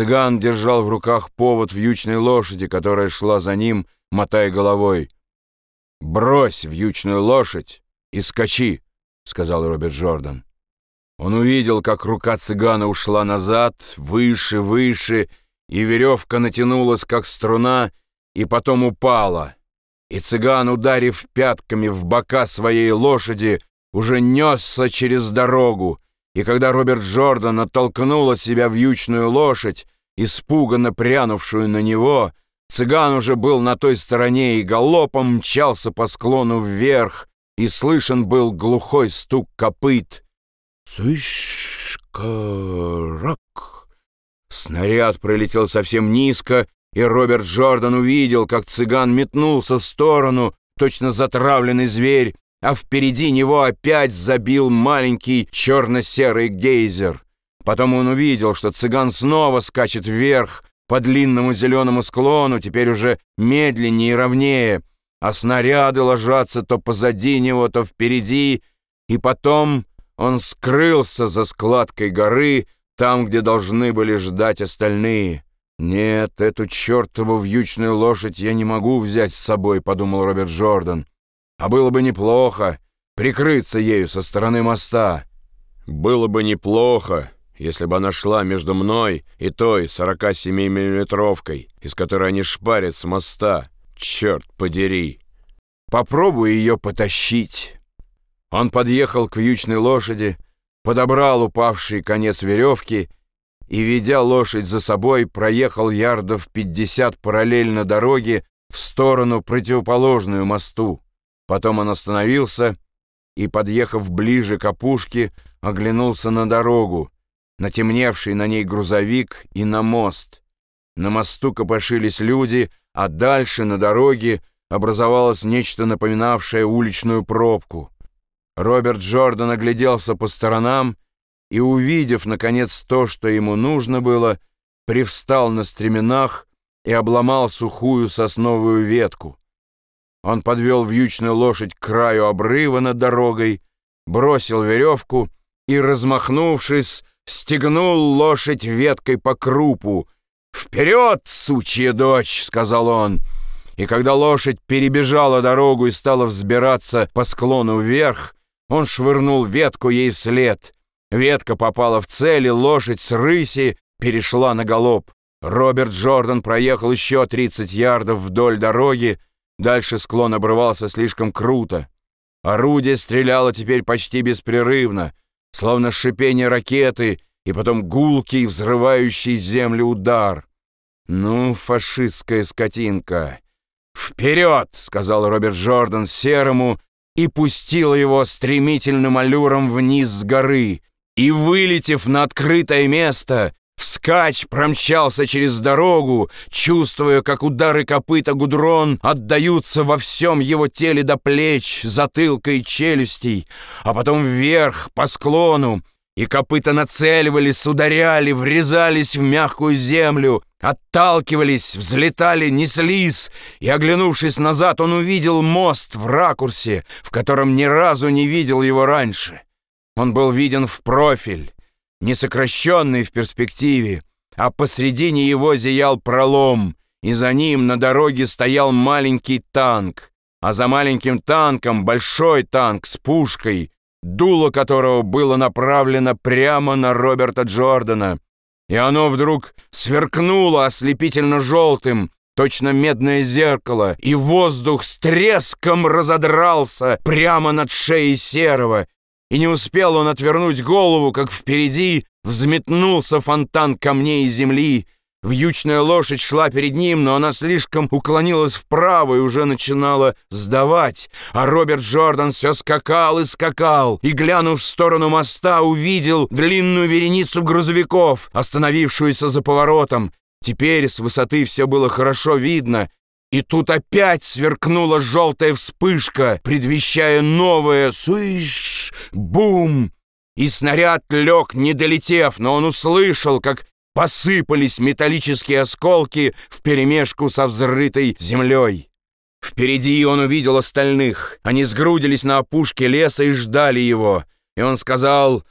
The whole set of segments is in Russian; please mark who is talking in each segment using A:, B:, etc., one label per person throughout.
A: Цыган держал в руках повод вьючной лошади, которая шла за ним, мотая головой. «Брось вьючную лошадь и скачи», — сказал Роберт Джордан. Он увидел, как рука цыгана ушла назад, выше, выше, и веревка натянулась, как струна, и потом упала. И цыган, ударив пятками в бока своей лошади, уже несся через дорогу, и когда Роберт Джордан оттолкнул от себя вьючную лошадь, испуганно прянувшую на него, цыган уже был на той стороне и галопом мчался по склону вверх, и слышен был глухой стук копыт. «Сыщ-карак!» Снаряд пролетел совсем низко, и Роберт Джордан увидел, как цыган метнулся в сторону, точно затравленный зверь, а впереди него опять забил маленький черно-серый гейзер. Потом он увидел, что цыган снова скачет вверх по длинному зеленому склону, теперь уже медленнее и ровнее, а снаряды ложатся то позади него, то впереди, и потом он скрылся за складкой горы, там, где должны были ждать остальные. «Нет, эту чертову вьючную лошадь я не могу взять с собой», — подумал Роберт Джордан. А было бы неплохо прикрыться ею со стороны моста. Было бы неплохо, если бы она шла между мной и той 47-миллиметровкой, из которой они шпарят с моста. Черт подери! Попробую ее потащить. Он подъехал к вьючной лошади, подобрал упавший конец веревки и, ведя лошадь за собой, проехал ярдов 50 параллельно дороге в сторону противоположную мосту. Потом он остановился и, подъехав ближе к опушке, оглянулся на дорогу, на темневший на ней грузовик и на мост. На мосту копошились люди, а дальше на дороге образовалось нечто напоминавшее уличную пробку. Роберт Джордан огляделся по сторонам и, увидев, наконец, то, что ему нужно было, привстал на стременах и обломал сухую сосновую ветку. Он подвел вьючную лошадь к краю обрыва над дорогой, бросил веревку и, размахнувшись, стегнул лошадь веткой по крупу. «Вперед, сучья дочь!» — сказал он. И когда лошадь перебежала дорогу и стала взбираться по склону вверх, он швырнул ветку ей вслед. Ветка попала в цель, и лошадь с рыси перешла на галоп. Роберт Джордан проехал еще 30 ярдов вдоль дороги, Дальше склон обрывался слишком круто. Орудие стреляло теперь почти беспрерывно, словно шипение ракеты и потом гулкий, взрывающий землю удар. «Ну, фашистская скотинка!» «Вперед!» — сказал Роберт Джордан серому и пустил его стремительным аллюром вниз с горы. И, вылетев на открытое место, Вскач промчался через дорогу, чувствуя, как удары копыта гудрон отдаются во всем его теле до плеч, затылка и челюстей, а потом вверх по склону, и копыта нацеливались, ударяли, врезались в мягкую землю, отталкивались, взлетали, неслись, и, оглянувшись назад, он увидел мост в ракурсе, в котором ни разу не видел его раньше. Он был виден в профиль, не сокращенный в перспективе, а посредине его зиял пролом, и за ним на дороге стоял маленький танк, а за маленьким танком большой танк с пушкой, дуло которого было направлено прямо на Роберта Джордана, и оно вдруг сверкнуло ослепительно желтым, точно медное зеркало, и воздух с треском разодрался прямо над шеей Серого, и не успел он отвернуть голову, как впереди взметнулся фонтан камней и земли. Вьючная лошадь шла перед ним, но она слишком уклонилась вправо и уже начинала сдавать. А Роберт Джордан все скакал и скакал, и, глянув в сторону моста, увидел длинную вереницу грузовиков, остановившуюся за поворотом. Теперь с высоты все было хорошо видно, и тут опять сверкнула желтая вспышка, предвещая новое «Сыщ! Бум!» И снаряд лег, не долетев, но он услышал, как посыпались металлические осколки вперемешку со взрытой землей. Впереди он увидел остальных. Они сгрудились на опушке леса и ждали его. И он сказал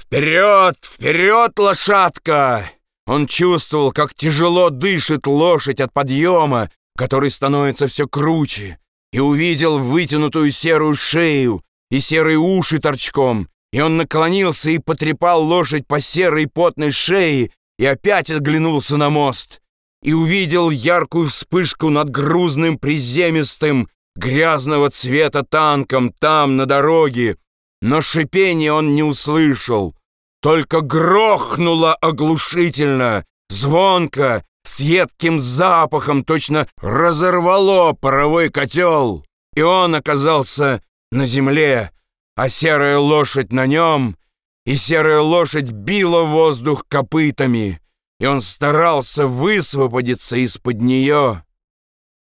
A: «Вперед! Вперед, лошадка!» Он чувствовал, как тяжело дышит лошадь от подъема, который становится все круче, и увидел вытянутую серую шею и серые уши торчком, и он наклонился и потрепал лошадь по серой потной шее и опять оглянулся на мост и увидел яркую вспышку над грузным приземистым грязного цвета танком там, на дороге, но шипения он не услышал, только грохнуло оглушительно, звонко, с едким запахом точно разорвало паровой котел, и он оказался на земле, а серая лошадь на нем, и серая лошадь била воздух копытами, и он старался высвободиться из-под нее.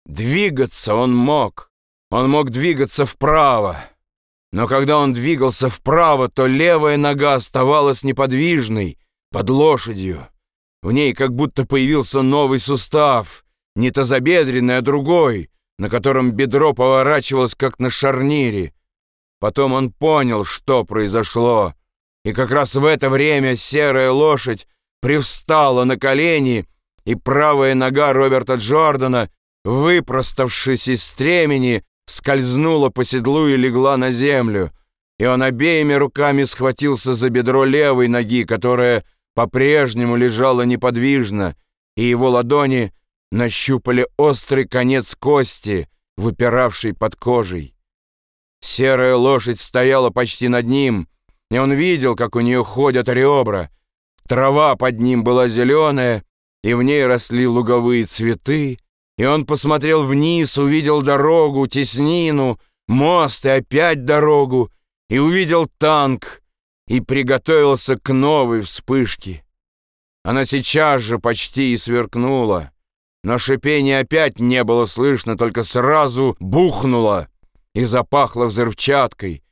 A: Двигаться он мог, он мог двигаться вправо, но когда он двигался вправо, то левая нога оставалась неподвижной под лошадью. В ней как будто появился новый сустав, не тазобедренный, а другой, на котором бедро поворачивалось, как на шарнире. Потом он понял, что произошло, и как раз в это время серая лошадь привстала на колени, и правая нога Роберта Джордана, выпроставшись из стремени, скользнула по седлу и легла на землю, и он обеими руками схватился за бедро левой ноги, которая по-прежнему лежала неподвижно, и его ладони нащупали острый конец кости, выпиравший под кожей. Серая лошадь стояла почти над ним, и он видел, как у нее ходят ребра, Трава под ним была зеленая, и в ней росли луговые цветы, и он посмотрел вниз, увидел дорогу, теснину, мост и опять дорогу, и увидел танк, и приготовился к новой вспышке. Она сейчас же почти и сверкнула, но шипения опять не было слышно, только сразу бухнуло и запахло взрывчаткой.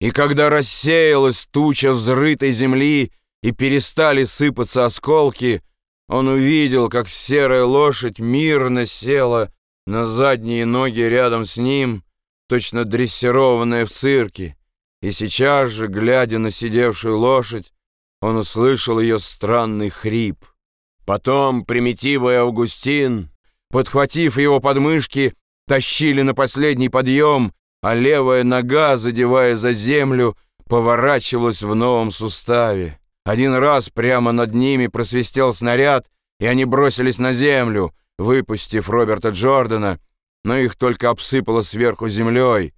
A: И когда рассеялась туча взрытой земли, и перестали сыпаться осколки, он увидел, как серая лошадь мирно села на задние ноги рядом с ним, точно дрессированная в цирке, и сейчас же, глядя на сидевшую лошадь, он услышал ее странный хрип. Потом Примитива и Августин, подхватив его подмышки, тащили на последний подъем, а левая нога, задевая за землю, поворачивалась в новом суставе. Один раз прямо над ними просвистел снаряд, и они бросились на землю, выпустив Роберта Джордана, но их только обсыпало сверху землей,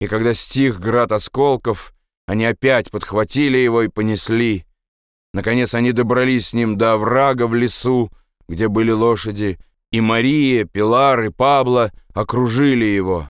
A: и когда стих град осколков, они опять подхватили его и понесли. Наконец они добрались с ним до оврага в лесу, где были лошади, и Мария, Пилар и Пабло окружили его.